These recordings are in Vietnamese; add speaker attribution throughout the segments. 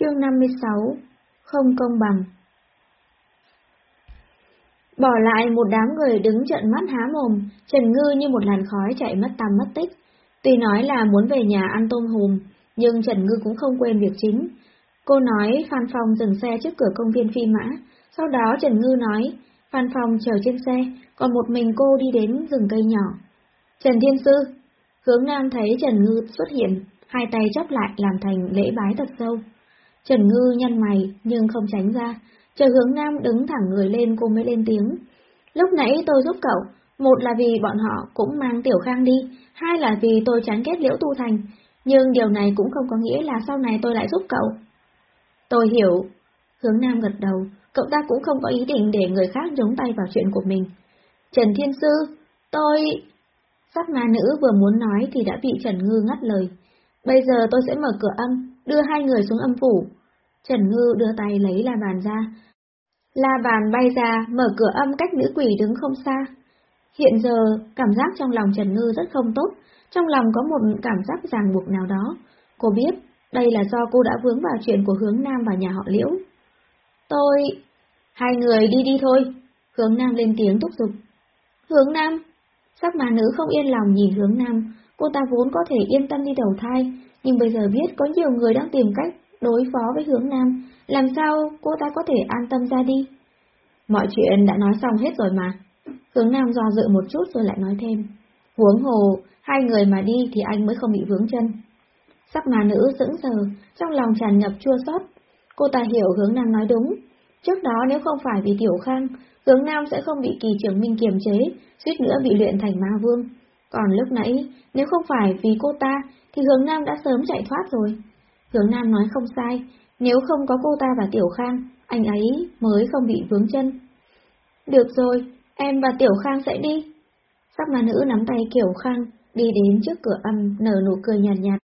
Speaker 1: Chương 56 Không công bằng Bỏ lại một đám người đứng trận mắt há mồm, Trần Ngư như một làn khói chạy mất tăm mất tích. Tuy nói là muốn về nhà ăn tôm hùm, nhưng Trần Ngư cũng không quên việc chính. Cô nói Phan Phong dừng xe trước cửa công viên phi mã, sau đó Trần Ngư nói Phan Phong chờ trên xe, còn một mình cô đi đến rừng cây nhỏ. Trần Thiên Sư, hướng Nam thấy Trần Ngư xuất hiện, hai tay chắp lại làm thành lễ bái thật sâu. Trần Ngư nhăn mày nhưng không tránh ra, chờ hướng Nam đứng thẳng người lên cô mới lên tiếng. Lúc nãy tôi giúp cậu, một là vì bọn họ cũng mang Tiểu Khang đi, hai là vì tôi chán ghét Liễu Tu Thành, nhưng điều này cũng không có nghĩa là sau này tôi lại giúp cậu. Tôi hiểu. Hướng Nam gật đầu, cậu ta cũng không có ý định để người khác nhúng tay vào chuyện của mình. Trần Thiên Sư, tôi... Sắc ma nữ vừa muốn nói thì đã bị Trần Ngư ngắt lời. Bây giờ tôi sẽ mở cửa âm, đưa hai người xuống âm phủ. Trần Ngư đưa tay lấy la bàn ra. La bàn bay ra, mở cửa âm cách nữ quỷ đứng không xa. Hiện giờ, cảm giác trong lòng Trần Ngư rất không tốt, trong lòng có một cảm giác ràng buộc nào đó. Cô biết, đây là do cô đã vướng vào chuyện của hướng Nam và nhà họ Liễu. Tôi... Hai người đi đi thôi. Hướng Nam lên tiếng thúc giục. Hướng Nam? Sắc mà nữ không yên lòng nhìn hướng Nam, cô ta vốn có thể yên tâm đi đầu thai, nhưng bây giờ biết có nhiều người đang tìm cách đối phó với hướng Nam, làm sao cô ta có thể an tâm ra đi? Mọi chuyện đã nói xong hết rồi mà. Hướng Nam do dự một chút rồi lại nói thêm. Huống hồ, hai người mà đi thì anh mới không bị vướng chân. Sắc mà nữ sững sờ, trong lòng tràn ngập chua xót. Cô ta hiểu hướng Nam nói đúng. Trước đó nếu không phải vì Tiểu Khang, hướng Nam sẽ không bị kỳ trưởng minh kiềm chế, suýt nữa bị luyện thành ma vương. Còn lúc nãy, nếu không phải vì cô ta, thì hướng Nam đã sớm chạy thoát rồi. Hướng Nam nói không sai, nếu không có cô ta và Tiểu Khang, anh ấy mới không bị vướng chân. Được rồi, em và Tiểu Khang sẽ đi. Sắc mà nữ nắm tay Kiểu Khang, đi đến trước cửa âm nở nụ cười nhạt nhạt.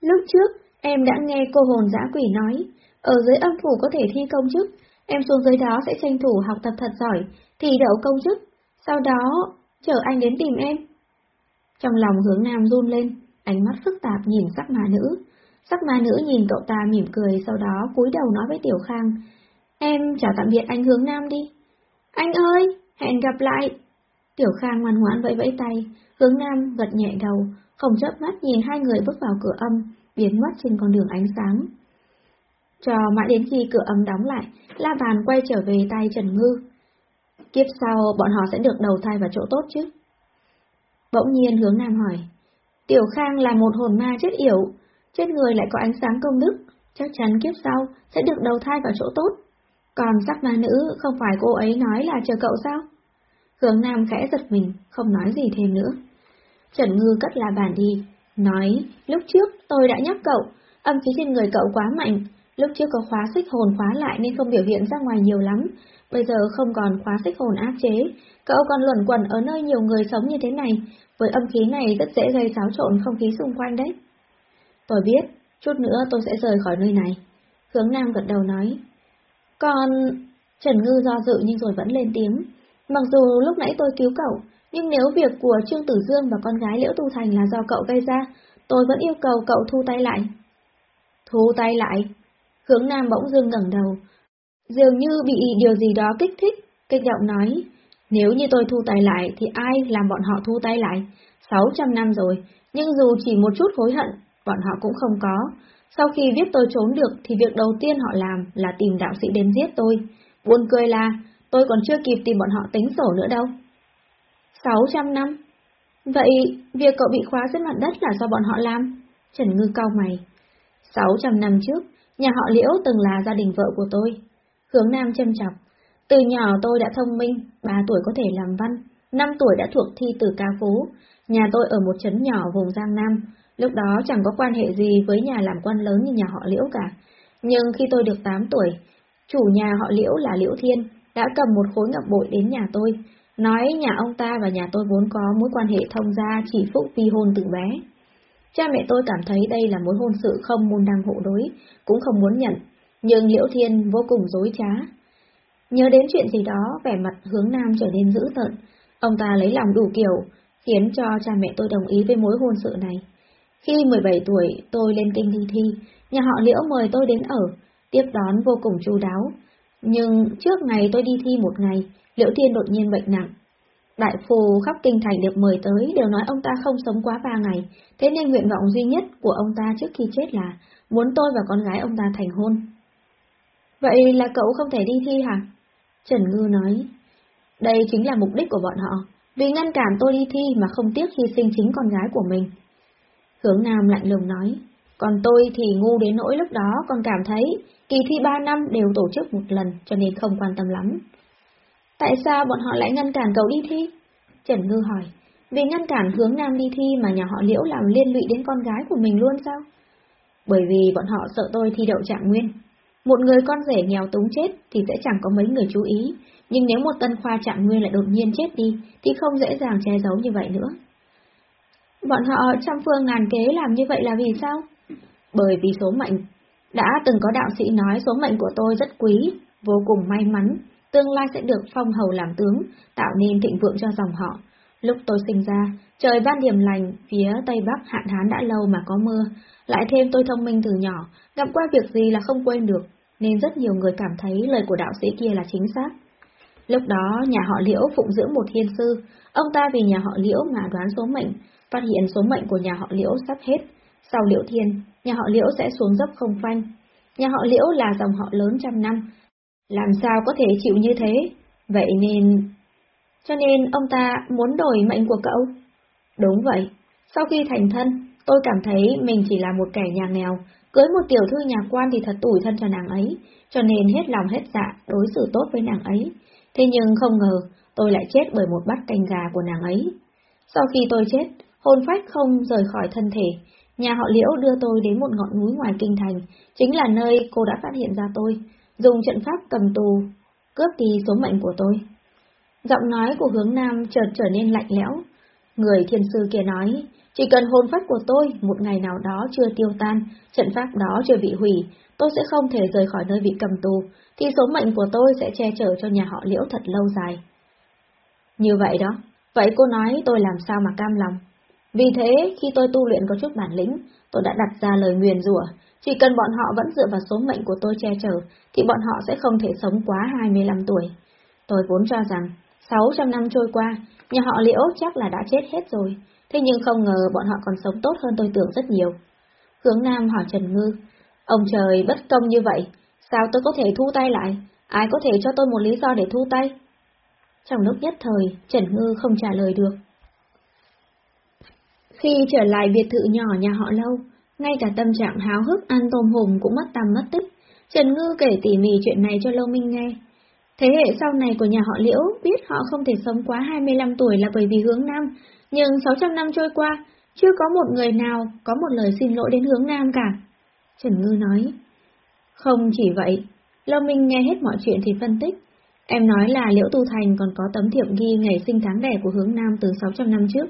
Speaker 1: Lúc trước, em đã nghe cô hồn dã quỷ nói, ở dưới âm phủ có thể thi công chức, em xuống dưới đó sẽ tranh thủ học tập thật giỏi, thì đậu công chức, sau đó chờ anh đến tìm em. Trong lòng hướng nam run lên, ánh mắt phức tạp nhìn sắc mà nữ. Sắc ma nữ nhìn cậu ta mỉm cười sau đó cúi đầu nói với Tiểu Khang. Em chào tạm biệt anh hướng nam đi. Anh ơi, hẹn gặp lại. Tiểu Khang ngoan ngoãn vẫy vẫy tay, hướng nam gật nhẹ đầu, không chớp mắt nhìn hai người bước vào cửa âm, biến mất trên con đường ánh sáng. Cho mãi đến khi cửa âm đóng lại, La Bàn quay trở về tay Trần Ngư. Kiếp sau bọn họ sẽ được đầu thai vào chỗ tốt chứ? Bỗng nhiên hướng Nam hỏi. Tiểu Khang là một hồn ma chết yểu, trên người lại có ánh sáng công đức, chắc chắn kiếp sau sẽ được đầu thai vào chỗ tốt. Còn sắc ma nữ không phải cô ấy nói là chờ cậu sao? Hướng Nam khẽ giật mình, không nói gì thêm nữa. Trần Ngư cất la bàn đi, nói, lúc trước tôi đã nhắc cậu, âm khí trên người cậu quá mạnh, lúc trước có khóa xích hồn khóa lại nên không biểu hiện ra ngoài nhiều lắm, bây giờ không còn khóa xích hồn áp chế, cậu còn luẩn quẩn ở nơi nhiều người sống như thế này, với âm khí này rất dễ gây xáo trộn không khí xung quanh đấy. Tôi biết, chút nữa tôi sẽ rời khỏi nơi này. Hướng Nam gật đầu nói. Còn... Trần Ngư do dự nhưng rồi vẫn lên tiếng. Mặc dù lúc nãy tôi cứu cậu, nhưng nếu việc của Trương Tử Dương và con gái Liễu Tu Thành là do cậu gây ra, tôi vẫn yêu cầu cậu thu tay lại. Thu tay lại? Hướng Nam bỗng dưng ngẩng đầu. Dường như bị điều gì đó kích thích, kích động nói. Nếu như tôi thu tay lại thì ai làm bọn họ thu tay lại? 600 năm rồi, nhưng dù chỉ một chút hối hận, bọn họ cũng không có. Sau khi biết tôi trốn được thì việc đầu tiên họ làm là tìm đạo sĩ đến giết tôi. Buồn cười là tôi còn chưa kịp tìm bọn họ tính sổ nữa đâu. 600 năm? Vậy việc cậu bị khóa dưới mặt đất là do bọn họ làm? Trần Ngư cao mày. 600 năm trước, nhà họ Liễu từng là gia đình vợ của tôi. Hướng Nam châm chọc. Từ nhỏ tôi đã thông minh, 3 tuổi có thể làm văn, 5 tuổi đã thuộc thi từ ca phú. Nhà tôi ở một trấn nhỏ vùng Giang Nam, Lúc đó chẳng có quan hệ gì với nhà làm quan lớn như nhà họ Liễu cả. Nhưng khi tôi được 8 tuổi, chủ nhà họ Liễu là Liễu Thiên đã cầm một khối ngọc bội đến nhà tôi, nói nhà ông ta và nhà tôi vốn có mối quan hệ thông gia chỉ phúc vi hôn từ bé. Cha mẹ tôi cảm thấy đây là mối hôn sự không môn đăng hộ đối, cũng không muốn nhận, nhưng Liễu Thiên vô cùng dối trá. Nhớ đến chuyện gì đó, vẻ mặt hướng nam trở nên dữ tợn, ông ta lấy lòng đủ kiểu, khiến cho cha mẹ tôi đồng ý với mối hôn sự này. Khi 17 tuổi, tôi lên kinh thi thi, nhà họ Liễu mời tôi đến ở. tiếp đón vô cùng chu đáo. Nhưng trước ngày tôi đi thi một ngày, Liễu Thiên đột nhiên bệnh nặng. Đại phù khắp kinh thành được mời tới đều nói ông ta không sống quá ba ngày, thế nên nguyện vọng duy nhất của ông ta trước khi chết là muốn tôi và con gái ông ta thành hôn. Vậy là cậu không thể đi thi hả? Trần Ngư nói. Đây chính là mục đích của bọn họ, vì ngăn cản tôi đi thi mà không tiếc hy sinh chính con gái của mình. Hướng Nam lạnh lùng nói. Còn tôi thì ngu đến nỗi lúc đó còn cảm thấy kỳ thi ba năm đều tổ chức một lần cho nên không quan tâm lắm. Tại sao bọn họ lại ngăn cản cậu đi thi? Trần Ngư hỏi. Vì ngăn cản hướng Nam đi thi mà nhà họ Liễu làm liên lụy đến con gái của mình luôn sao? Bởi vì bọn họ sợ tôi thi đậu trạng nguyên. Một người con rể nghèo túng chết thì sẽ chẳng có mấy người chú ý, nhưng nếu một tân khoa trạng nguyên lại đột nhiên chết đi thì không dễ dàng che giấu như vậy nữa. Bọn họ trăm phương ngàn kế làm như vậy là vì sao? Bởi vì số mệnh. Đã từng có đạo sĩ nói số mệnh của tôi rất quý, vô cùng may mắn, tương lai sẽ được phong hầu làm tướng, tạo nên thịnh vượng cho dòng họ. Lúc tôi sinh ra, trời ban điểm lành, phía Tây Bắc hạn hán đã lâu mà có mưa, lại thêm tôi thông minh từ nhỏ, gặp qua việc gì là không quên được, nên rất nhiều người cảm thấy lời của đạo sĩ kia là chính xác. Lúc đó, nhà họ Liễu phụng dưỡng một thiên sư, ông ta vì nhà họ Liễu mà đoán số mệnh, phát hiện số mệnh của nhà họ Liễu sắp hết. Sau Liễu Thiên, nhà họ Liễu sẽ xuống dốc không phanh. Nhà họ Liễu là dòng họ lớn trăm năm, làm sao có thể chịu như thế? Vậy nên... Cho nên ông ta muốn đổi mệnh của cậu? Đúng vậy. Sau khi thành thân, tôi cảm thấy mình chỉ là một kẻ nhà nghèo, cưới một tiểu thư nhà quan thì thật tủi thân cho nàng ấy, cho nên hết lòng hết dạ đối xử tốt với nàng ấy. Thế nhưng không ngờ, tôi lại chết bởi một bát canh gà của nàng ấy. Sau khi tôi chết, hồn phách không rời khỏi thân thể, nhà họ Liễu đưa tôi đến một ngọn núi ngoài kinh thành, chính là nơi cô đã phát hiện ra tôi, dùng trận pháp cầm tù, cướp đi số mệnh của tôi. Giọng nói của hướng nam chợt trở nên lạnh lẽo. Người thiên sư kia nói, chỉ cần hồn phách của tôi một ngày nào đó chưa tiêu tan, trận pháp đó chưa bị hủy, tôi sẽ không thể rời khỏi nơi bị cầm tù, thì số mệnh của tôi sẽ che chở cho nhà họ liễu thật lâu dài. Như vậy đó, vậy cô nói tôi làm sao mà cam lòng? Vì thế, khi tôi tu luyện có chút bản lĩnh, tôi đã đặt ra lời nguyền rủa, chỉ cần bọn họ vẫn dựa vào số mệnh của tôi che chở, thì bọn họ sẽ không thể sống quá 25 tuổi. Tôi vốn cho rằng, 600 năm trôi qua, nhà họ Liễu chắc là đã chết hết rồi, thế nhưng không ngờ bọn họ còn sống tốt hơn tôi tưởng rất nhiều. Hướng Nam hỏi Trần Ngư, ông trời bất công như vậy, sao tôi có thể thu tay lại? Ai có thể cho tôi một lý do để thu tay? Trong lúc nhất thời, Trần Ngư không trả lời được. Khi trở lại biệt thự nhỏ nhà họ lâu, ngay cả tâm trạng háo hức ăn tôm hùm cũng mất tầm mất tích. Trần Ngư kể tỉ mỉ chuyện này cho Lâu Minh nghe. Thế hệ sau này của nhà họ Liễu biết họ không thể sống quá 25 tuổi là bởi vì hướng Nam, nhưng 600 năm trôi qua, chưa có một người nào có một lời xin lỗi đến hướng Nam cả. Trần Ngư nói. Không chỉ vậy, Lâu Minh nghe hết mọi chuyện thì phân tích. Em nói là Liễu Tu Thành còn có tấm thiệp ghi ngày sinh tháng đẻ của hướng Nam từ 600 năm trước,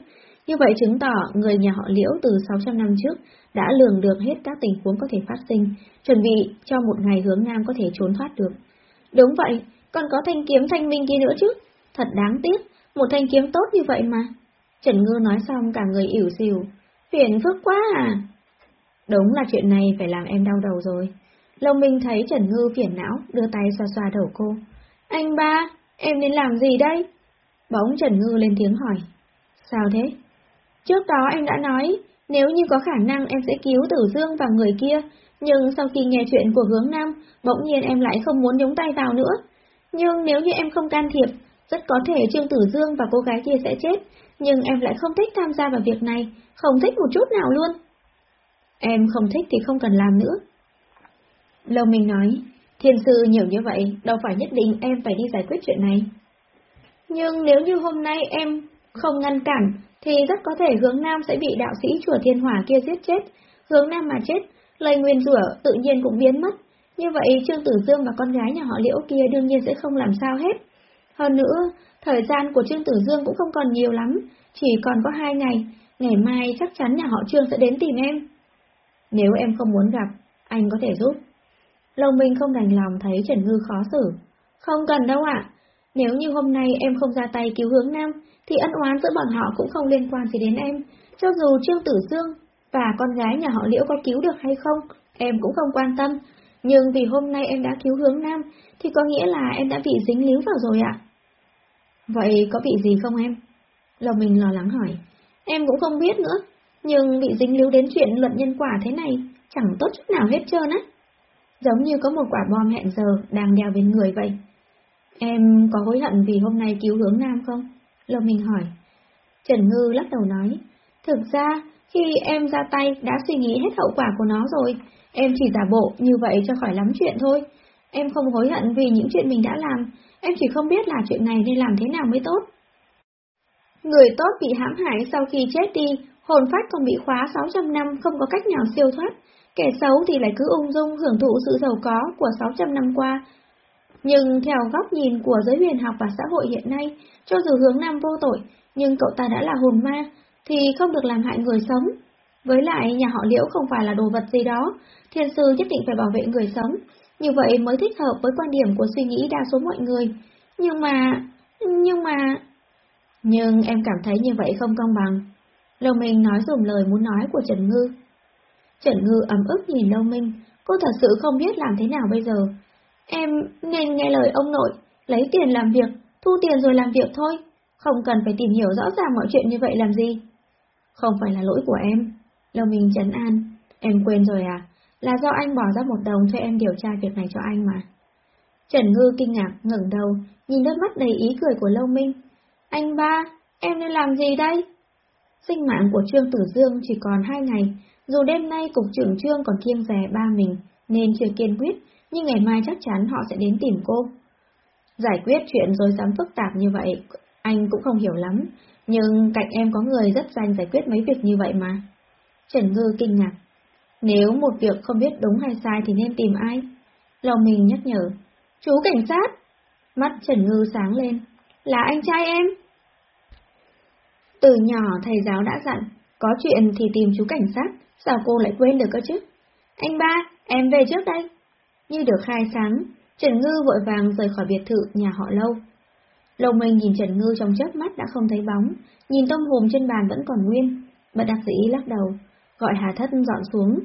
Speaker 1: như vậy chứng tỏ người nhà họ Liễu từ 600 năm trước đã lường được hết các tình huống có thể phát sinh, chuẩn bị cho một ngày hướng Nam có thể trốn thoát được. Đúng vậy, còn có thanh kiếm thanh minh kia nữa chứ. Thật đáng tiếc, một thanh kiếm tốt như vậy mà. Trần Ngư nói xong cả người ỉu xìu. Phiền phức quá à. Đúng là chuyện này phải làm em đau đầu rồi. Lông Minh thấy Trần Ngư phiền não, đưa tay xoa xoa đầu cô. Anh ba, em nên làm gì đây? Bỗng Trần Ngư lên tiếng hỏi. Sao thế? Trước đó em đã nói, nếu như có khả năng em sẽ cứu Tử Dương và người kia, nhưng sau khi nghe chuyện của hướng Nam, bỗng nhiên em lại không muốn nhúng tay vào nữa. Nhưng nếu như em không can thiệp, rất có thể Trương Tử Dương và cô gái kia sẽ chết, nhưng em lại không thích tham gia vào việc này, không thích một chút nào luôn. Em không thích thì không cần làm nữa. Lâu Minh nói, thiên sư nhiều như vậy, đâu phải nhất định em phải đi giải quyết chuyện này. Nhưng nếu như hôm nay em không ngăn cản, thì rất có thể hướng Nam sẽ bị đạo sĩ chùa Thiên Hỏa kia giết chết. Hướng Nam mà chết, lời nguyên rủa tự nhiên cũng biến mất. Như vậy Trương Tử Dương và con gái nhà họ Liễu kia đương nhiên sẽ không làm sao hết. Hơn nữa, thời gian của Trương Tử Dương cũng không còn nhiều lắm, chỉ còn có hai ngày, ngày mai chắc chắn nhà họ Trương sẽ đến tìm em. Nếu em không muốn gặp, anh có thể giúp. lông minh không đành lòng thấy Trần Ngư khó xử. Không cần đâu ạ, nếu như hôm nay em không ra tay cứu hướng Nam, thì ân oán giữa bọn họ cũng không liên quan gì đến em. Cho dù Trương Tử Dương và con gái nhà họ Liễu có cứu được hay không, em cũng không quan tâm. Nhưng vì hôm nay em đã cứu hướng Nam, thì có nghĩa là em đã bị dính líu vào rồi ạ. Vậy có bị gì không em? Lòng mình lo lắng hỏi. Em cũng không biết nữa, nhưng bị dính líu đến chuyện luận nhân quả thế này, chẳng tốt chút nào hết trơn á. Giống như có một quả bom hẹn giờ đang đeo bên người vậy. Em có hối hận vì hôm nay cứu hướng Nam không? Lầu mình hỏi. Trần Ngư lắc đầu nói, thực ra khi em ra tay đã suy nghĩ hết hậu quả của nó rồi, em chỉ giả bộ như vậy cho khỏi lắm chuyện thôi. Em không hối hận vì những chuyện mình đã làm, em chỉ không biết là chuyện này nên làm thế nào mới tốt. Người tốt bị hãm hại sau khi chết đi, hồn phách còn bị khóa 600 năm không có cách nào siêu thoát, kẻ xấu thì lại cứ ung dung hưởng thụ sự giàu có của 600 năm qua. Nhưng theo góc nhìn của giới huyền học và xã hội hiện nay, cho dù hướng nam vô tội, nhưng cậu ta đã là hồn ma, thì không được làm hại người sống. Với lại nhà họ liễu không phải là đồ vật gì đó, thiên sư nhất định phải bảo vệ người sống, như vậy mới thích hợp với quan điểm của suy nghĩ đa số mọi người. Nhưng mà... nhưng mà... Nhưng em cảm thấy như vậy không công bằng. Lâu Minh nói dùm lời muốn nói của Trần Ngư. Trần Ngư ấm ức nhìn Lâu Minh, cô thật sự không biết làm thế nào bây giờ. Em nên nghe lời ông nội, lấy tiền làm việc, thu tiền rồi làm việc thôi, không cần phải tìm hiểu rõ ràng mọi chuyện như vậy làm gì. Không phải là lỗi của em. Lâu Minh chấn an, em quên rồi à, là do anh bỏ ra một đồng cho em điều tra việc này cho anh mà. Trần Ngư kinh ngạc ngẩng đầu, nhìn đôi mắt đầy ý cười của Lâu Minh. Anh ba, em nên làm gì đây? Sinh mạng của Trương Tử Dương chỉ còn hai ngày, dù đêm nay cục trưởng Trương còn kiêng rè ba mình, nên chưa kiên quyết, nhưng ngày mai chắc chắn họ sẽ đến tìm cô. Giải quyết chuyện rối rắm phức tạp như vậy, anh cũng không hiểu lắm, nhưng cạnh em có người rất danh giải quyết mấy việc như vậy mà. Trần Ngư kinh ngạc. Nếu một việc không biết đúng hay sai thì nên tìm ai? Lòng mình nhắc nhở. Chú cảnh sát! Mắt Trần Ngư sáng lên. Là anh trai em! Từ nhỏ thầy giáo đã dặn, có chuyện thì tìm chú cảnh sát, sao cô lại quên được cơ chứ? Anh ba, em về trước đây. Như được khai sáng, Trần Ngư vội vàng rời khỏi biệt thự nhà họ lâu. Lâu mình nhìn Trần Ngư trong chớp mắt đã không thấy bóng, nhìn tôm hùm trên bàn vẫn còn nguyên. Bật đặc dĩ lắc đầu, gọi Hà Thất dọn xuống.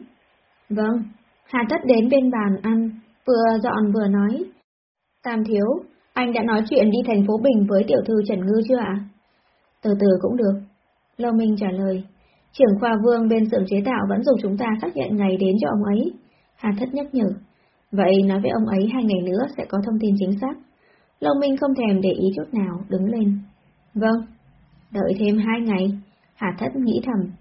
Speaker 1: Vâng, Hà Thất đến bên bàn ăn, vừa dọn vừa nói. Tam thiếu, anh đã nói chuyện đi thành phố Bình với tiểu thư Trần Ngư chưa ạ? Từ từ cũng được. Lâu Minh trả lời. Trưởng khoa vương bên xưởng chế tạo vẫn dùng chúng ta xác nhận ngày đến cho ông ấy. Hà Thất nhắc nhở. Vậy nói với ông ấy hai ngày nữa sẽ có thông tin chính xác. Lâu Minh không thèm để ý chút nào, đứng lên. Vâng. Đợi thêm hai ngày. Hà Thất nghĩ thầm.